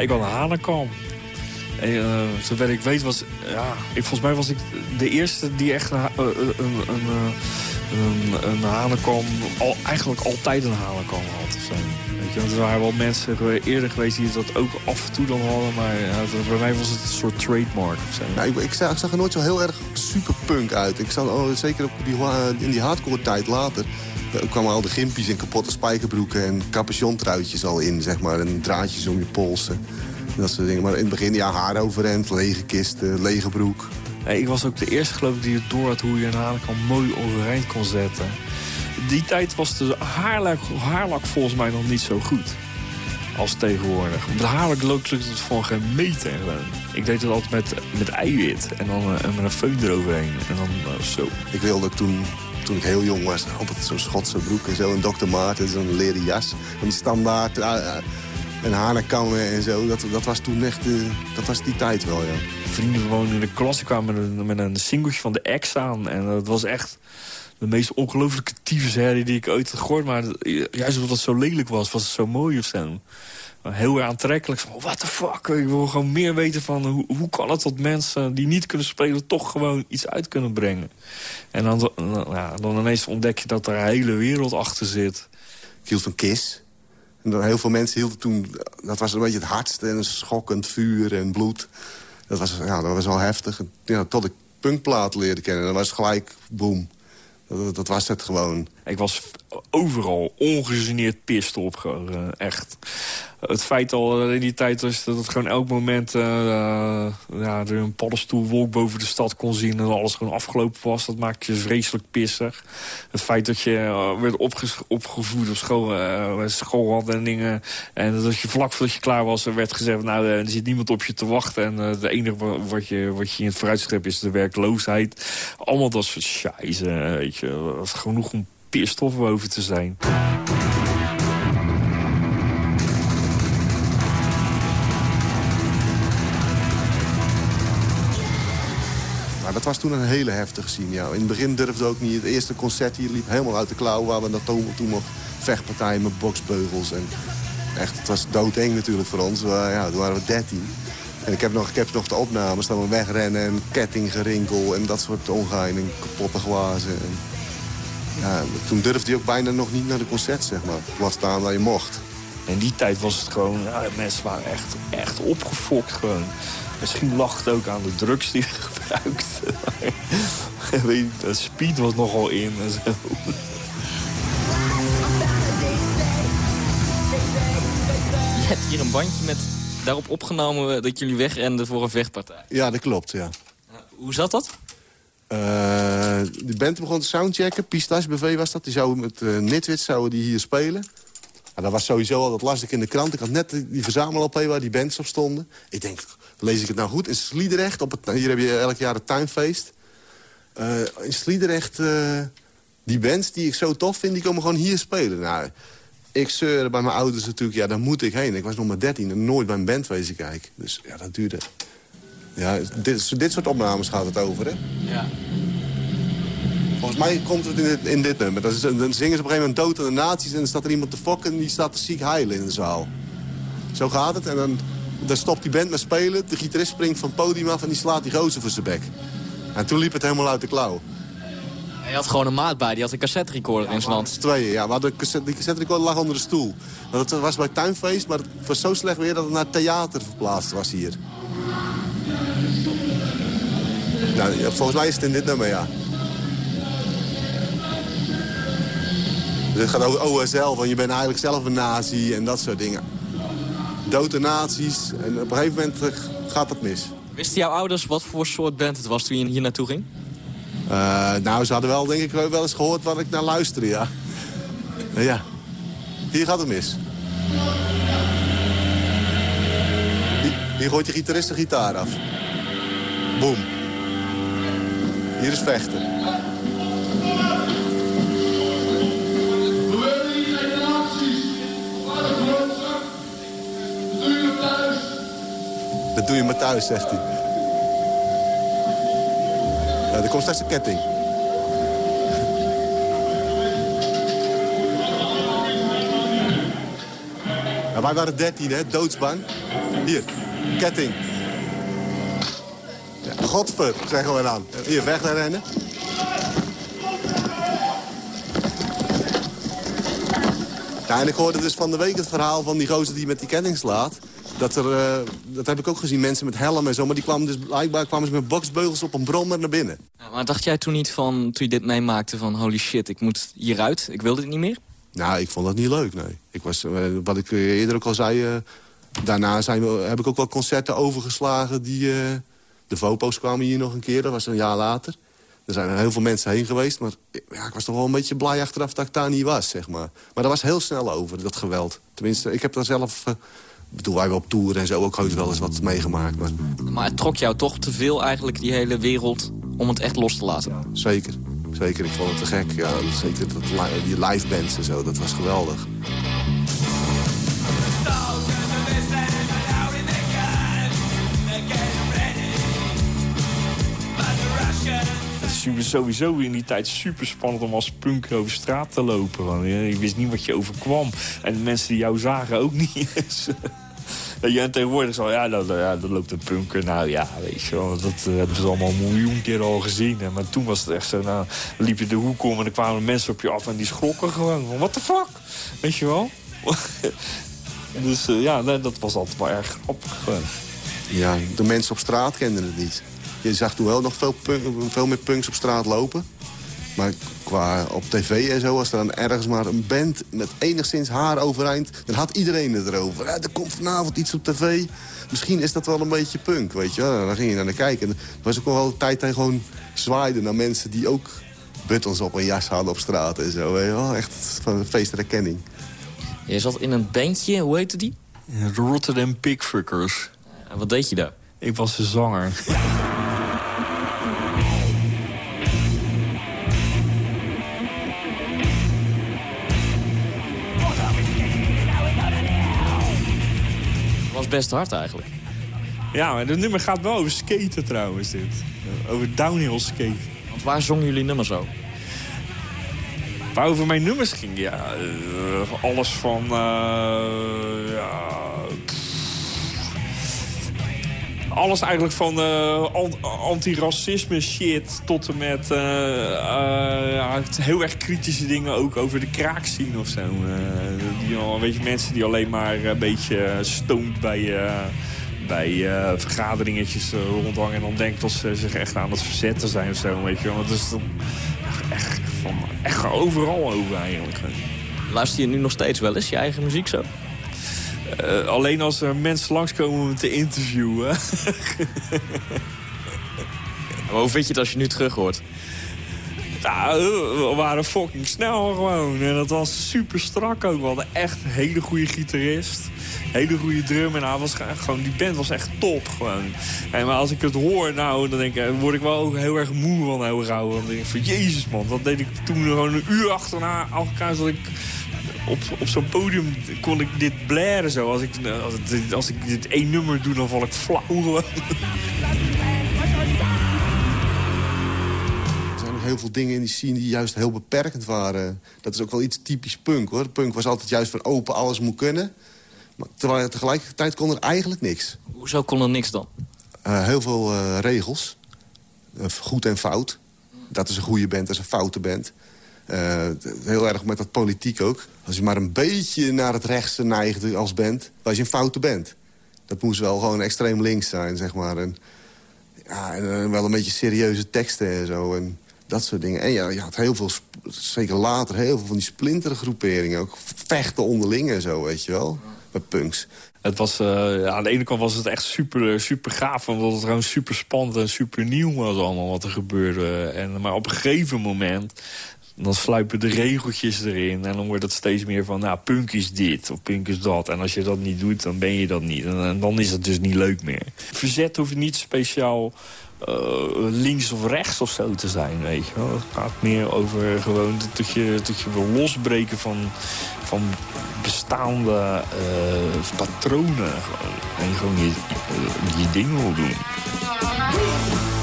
Ik wil naar Hanekom. En, uh, zover ik weet was... Ja, ik, volgens mij was ik de eerste die echt een, een, een, een, een Hanekom... Al, eigenlijk altijd een Hanekom had. Weet je, er waren wel mensen eerder geweest die dat ook af en toe dan hadden. Maar ja, bij mij was het een soort trademark ik, zag, er nooit zo heel erg superpunk uit. Ik zag, oh, zeker op die, in die hardcore tijd later er kwamen al de gimpies in kapotte spijkerbroeken en capuchontruitjes al in, zeg maar. En draadjes om je polsen. Dat soort dingen. Maar in het begin, ja, haar overend, lege kisten, lege broek. Nee, ik was ook de eerste, geloof ik, die het door had hoe je een haarlak al mooi overeind kon zetten. Die tijd was de haarlak, haarlak volgens mij nog niet zo goed. Als tegenwoordig. Op de haarlak lukte het voor geen meter. Ik deed het altijd met, met eiwit en dan uh, met een feun eroverheen. En dan uh, zo. Ik wilde toen toen ik heel jong was, altijd zo'n Schotse broek en zo. Een Dr. Maarten, zo'n leren jas. Een standaard uh, en hanenkammen en zo. Dat, dat was toen echt, uh, dat was die tijd wel, ja. Vrienden woonden in de klas, kwamen met een, met een singeltje van de X aan. En dat was echt de meest ongelooflijke tyfusherrie die ik ooit had gehoord. Maar juist omdat het zo lelijk was, was het zo mooi of zo heel aantrekkelijk. Van, what the fuck, ik wil gewoon meer weten van... hoe, hoe kan het dat mensen die niet kunnen spelen... toch gewoon iets uit kunnen brengen. En dan, dan ineens ontdek je dat er een hele wereld achter zit. Ik hield van Kiss. En dan heel veel mensen hielden toen... dat was een beetje het hardste en een schokkend vuur en bloed. Dat was, ja, dat was wel heftig. Ja, tot ik punkplaat leerde kennen. Dan was het gelijk boom. Dat, dat, was het gewoon. Ik was overal ongegeneerd pist op. Uh, echt het feit al in die tijd was dat het gewoon elk moment uh, ja, er een paddenstoelwolk boven de stad kon zien en alles gewoon afgelopen was. Dat maakt je vreselijk pissig. Het feit dat je werd opgevoed op school, uh, school had en dingen. En dat je vlak voordat je klaar was, er werd gezegd, nou er zit niemand op je te wachten. En het enige wat je, wat je in het vooruitzicht hebt is de werkloosheid. Allemaal dat soort scheisse, weet je. genoeg om pisstof boven te zijn. dat was toen een hele heftige scene. Ja. In het begin durfde ook niet. Het eerste concert hier liep helemaal uit de klauw... waar we dan toen, nog vechtpartijen met boksbeugels. En echt, het was doodeng natuurlijk voor ons. ja, toen waren we 13. En ik heb nog, ik heb nog de opnames, dan we wegrennen en kettinggerinkel... en dat soort ongein en kapotte glazen. En, ja, toen durfde je ook bijna nog niet naar de concert, zeg maar. Laat staan waar je mocht. In die tijd was het gewoon, ja, mensen waren echt, echt opgefokt gewoon. Misschien lag het ook aan de drugs die je gebruikte. Weet je, speed was nogal in en zo. Je hebt hier een bandje met daarop opgenomen dat jullie wegrenden voor een vechtpartij. Ja, dat klopt, ja. Hoe zat dat? Eh, de band begon te soundchecken. Pistache BV was dat. Die zou met uh, Nitwit zouden die hier spelen. Nou, dat was sowieso al, dat las ik in de krant. Ik had net die verzamel waar die bands op stonden. Ik denk, lees ik het nou goed? In Sliedrecht, op het, hier heb je elk jaar het tuinfeest. Uh, in Sliedrecht, die bands die ik zo tof vind, die komen gewoon hier spelen. Nou, ik zeurde bij mijn ouders natuurlijk, ja, daar moet ik heen. Ik was nog maar 13 en nooit bij een band kijken. Dus ja, dat duurde. Ja, dit, dit soort opnames gaat het over, hè? Ja. Volgens mij komt het in dit, in dit nummer. Dan, zingen ze op een gegeven moment dood aan de nazi's... en dan staat er iemand te fokken en die staat te ziek heilen in de zaal. Zo gaat het. En dan, dan stopt die band met spelen. De gitarist springt van het podium af en die slaat die gozer voor zijn bek. En toen liep het helemaal uit de klauw. Hij had gewoon een maat bij, die had een cassette recorder in zijn hand. Tweeën, ja. Maar de cassette, die cassette recorder lag onder de stoel. Want het was bij tuinfeest, maar het was zo slecht weer dat het naar theater verplaatst was hier. Nou, volgens mij is het in dit nummer, ja. Dit gaat over OSL, van je bent eigenlijk zelf een nazi en dat soort dingen. Dode nazi's en op een gegeven moment eh, gaat dat mis. Wisten jouw ouders wat voor soort band het was toen je hier naartoe ging? Uh, nou, ze hadden wel, denk ik, wel eens gehoord waar ik naar luisterde, ja. Ja, hier gaat het mis. Hier, hier gooit je gitarist de gitaar af. Boom. Hier is vechten. Dat doe je maar thuis, zegt hij. Ja, er komt straks een ketting. Ja, wij waren 13, hè, doodsbang. Hier, ketting. Godver, zeggen we dan. Hier, wegrennen. Ja, en ik hoorde dus van de week het verhaal van die gozer die met die ketting slaat. Dat, er, uh, dat heb ik ook gezien, mensen met helm en zo. Maar die kwamen dus blijkbaar kwamen ze met boksbeugels op een brommer naar binnen. Ja, maar dacht jij toen niet van, toen je dit meemaakte van... holy shit, ik moet hieruit, ik wil dit niet meer? Nou, ik vond dat niet leuk, nee. Ik was, uh, wat ik eerder ook al zei... Uh, daarna zijn we, heb ik ook wel concerten overgeslagen die... de Vopo's kwamen hier nog een keer, dat was een jaar later. Er zijn er heel veel mensen heen geweest, maar ja, ik was toch wel een beetje blij achteraf dat ik daar niet was, zeg maar. Maar dat was heel snel over, dat geweld. Tenminste, ik heb daar zelf ik bedoel, wij op tour en zo ook ooit wel eens wat meegemaakt. Maar... maar het trok jou toch te veel eigenlijk, die hele wereld, om het echt los te laten? Ja, zeker. Zeker, ik vond het te gek. Ja, zeker dat, die live bands en zo, dat was geweldig. Is sowieso in die tijd super spannend om als punk over straat te lopen. Want je wist niet wat je overkwam. En de mensen die jou zagen ook niet. En tegenwoordig zo, ja, dat, dat loopt een punker. Nou ja, weet je wel, dat hebben ze allemaal een miljoen keer al gezien. Maar toen was het echt zo, nou, liep je de hoek om en er kwamen mensen op je af en die schrokken gewoon. What the fuck? Weet je wel? dus uh, ja, dat was altijd wel erg grappig. Ja, de mensen op straat kenden het niet. Je zag toen wel nog veel, veel meer punks op straat lopen. Maar qua op tv en zo, als er dan ergens maar een band met enigszins haar overeind... dan had iedereen het erover. Er komt vanavond iets op tv. Misschien is dat wel een beetje punk, weet je wel. Dan ging je naar kijken. En er was ook wel een tijd dat je gewoon zwaaide naar mensen... die ook buttons op een jas hadden op straat en zo. Weet je wel. Echt van een feesterkenning. Je zat in een bandje, hoe heette die? De Rotterdam Pigfuckers. En wat deed je daar? Ik was de zanger. best hard eigenlijk. Ja, maar het nummer gaat wel over skaten trouwens, dit. Over downhill skaten. Want waar zongen jullie nummers zo? Waarover mijn nummers ging? Ja, uh, alles van... Uh, ja, alles eigenlijk van uh, antiracisme shit tot en met uh, uh, heel erg kritische dingen ook over de kraak zien of zo. die, weet je, mensen die alleen maar een beetje stoned bij, bij vergaderingetjes rondhangen en dan denkt dat ze zich echt aan het verzetten zijn of zo. Weet je. Want het is echt, van, echt overal over eigenlijk. Luister je nu nog steeds wel eens je eigen muziek zo? Uh, alleen als er mensen langskomen om te interviewen. Maar hoe vind je het als je nu terug hoort? Nou, we waren fucking snel gewoon. En dat was super strak ook. We hadden echt een hele goede gitarist. Hele goede drum. En hij was gewoon, die band was echt top gewoon. En maar als ik het hoor, nou, dan denk ik, word ik wel ook heel erg moe van heel gauw. Dan denk ik van, jezus man, dat deed ik toen gewoon een uur achterna. Elkaar zat ik op, op zo'n podium kon ik dit blaren zo. Als ik, als, het, als ik dit één nummer doe, dan val ik flauw gewoon. Er nog heel veel dingen in die scene die juist heel beperkend waren. Dat is ook wel iets typisch punk, hoor. Punk was altijd juist van open, alles moet kunnen. Maar terwijl tegelijkertijd kon er eigenlijk niks. Hoezo kon er niks dan? Uh, heel veel uh, regels. Uh, goed en fout. Dat is een goede band, dat is een foute band. Heel erg met dat politiek ook. Als je maar een beetje naar het rechtse neigde als band... was je een foute band. Dat moest wel gewoon extreem links zijn, zeg maar. En, ja, en wel een beetje serieuze teksten en zo. En dat soort dingen. En ja, je had heel veel, zeker later, heel veel van die splintergroeperingen. Ook vechten onderling en zo, weet je wel. Met punks. Het was, uh, aan de ene kant was het echt super, super gaaf. Omdat het gewoon super spannend en super nieuw was allemaal wat er gebeurde. En, maar op een gegeven moment dan sluipen de regeltjes erin. En dan wordt het steeds meer van, nou, punk is dit of punk is dat. En als je dat niet doet, dan ben je dat niet. En, dan is het dus niet leuk meer. Verzet hoeft niet speciaal uh, links of rechts of zo te zijn, weet je. Het gaat meer over gewoon dat je, dat je wil losbreken van, van bestaande uh, patronen. En gewoon je, je ding wil doen.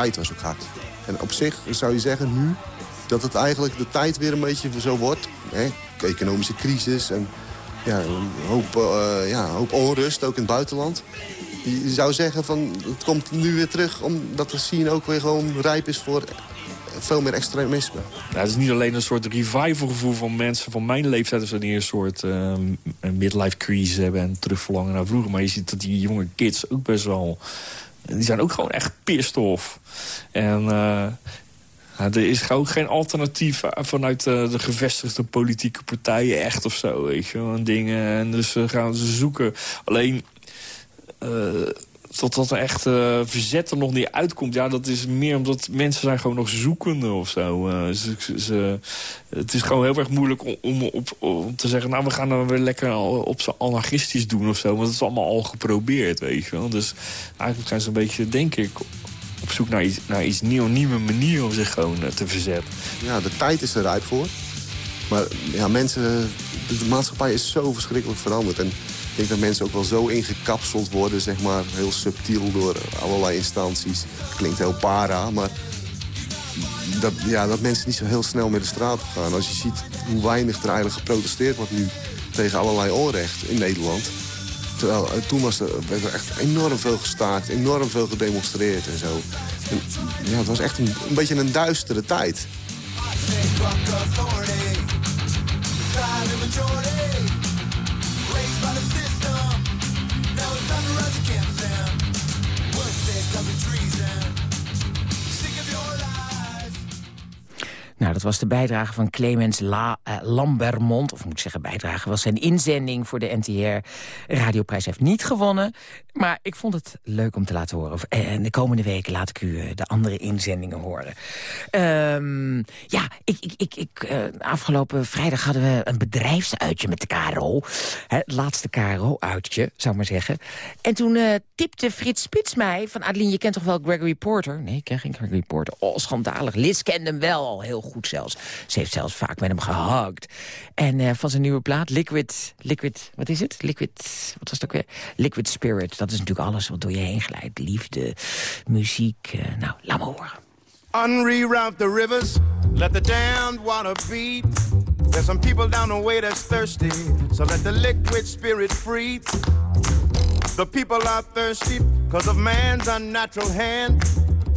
Tijd was ook hard. En op zich zou je zeggen nu dat het eigenlijk de tijd weer een beetje zo wordt. Hè? Economische crisis en ja, een hoop, uh, ja, hoop onrust, ook in het buitenland. Je zou zeggen van het komt nu weer terug omdat de scene ook weer gewoon rijp is voor veel meer extremisme. Het is niet alleen een soort revival gevoel van mensen van mijn leeftijd... die een soort uh, midlife crisis hebben en terugverlangen naar vroeger. Maar je ziet dat die jonge kids ook best wel... Die zijn ook gewoon echt pissed off. En uh, er is ook geen alternatief vanuit de, de, gevestigde politieke partijen echt of zo, weet je. En dingen. En dus gaan ze zoeken. Alleen... totdat er echt uh, verzet er nog niet uitkomt. Ja, dat is meer omdat mensen zijn gewoon nog zoekende of zo. Uh, ze, het is gewoon heel erg moeilijk om, om, op, om te zeggen... nou, we gaan dan weer lekker op z'n anarchistisch doen of zo. Want het is allemaal al geprobeerd, weet je wel. Dus eigenlijk zijn ze een beetje, denk ik op zoek naar iets, naar iets nieuw, nieuwe manier om zich gewoon te verzetten. Ja, de tijd is er rijp voor. Maar ja, mensen, de, maatschappij is zo verschrikkelijk veranderd. En denk dat mensen ook wel zo ingekapseld worden, zeg maar, heel subtiel door allerlei instanties. Klinkt heel para, maar dat, ja, dat mensen niet zo heel snel met de straat gaan. Als je ziet hoe weinig er eigenlijk geprotesteerd wordt nu tegen allerlei onrecht in Nederland. Terwijl toen was er, werd er echt enorm veel gestaakt, enorm veel gedemonstreerd en zo. Ja, het was echt een, een beetje een duistere tijd. Let's get them. We'll. Nou, dat was de bijdrage van Clemens La, uh, Lambermond. Of moet ik zeggen, bijdrage was zijn inzending voor de NTR. Radioprijs heeft niet gewonnen. Maar ik vond het leuk om te laten horen. En de komende weken laat ik u de andere inzendingen horen. Um, ja, ik, ik, ik, ik, afgelopen vrijdag hadden we een bedrijfsuitje met de KRO. Het laatste KRO-uitje, zou ik maar zeggen. En toen tipte Frits Spits mij van... Adeline, je kent toch wel Gregory Porter? Nee, ik ken geen Gregory Porter. Oh, schandalig. Liz kende hem wel al heel goed zelfs. Ze heeft zelfs vaak met hem gehugged. En uh, van zijn nieuwe plaat, Liquid... Liquid, wat is het? Liquid, wat was het ook weer? Liquid Spirit. Dat is natuurlijk alles wat door je heen glijdt. Liefde, muziek. Uh, nou, laat me horen. Unreroute the rivers, let the damned water beat. There's some people down the way that's thirsty, so let the liquid spirit free. The people are thirsty because of man's unnatural hand.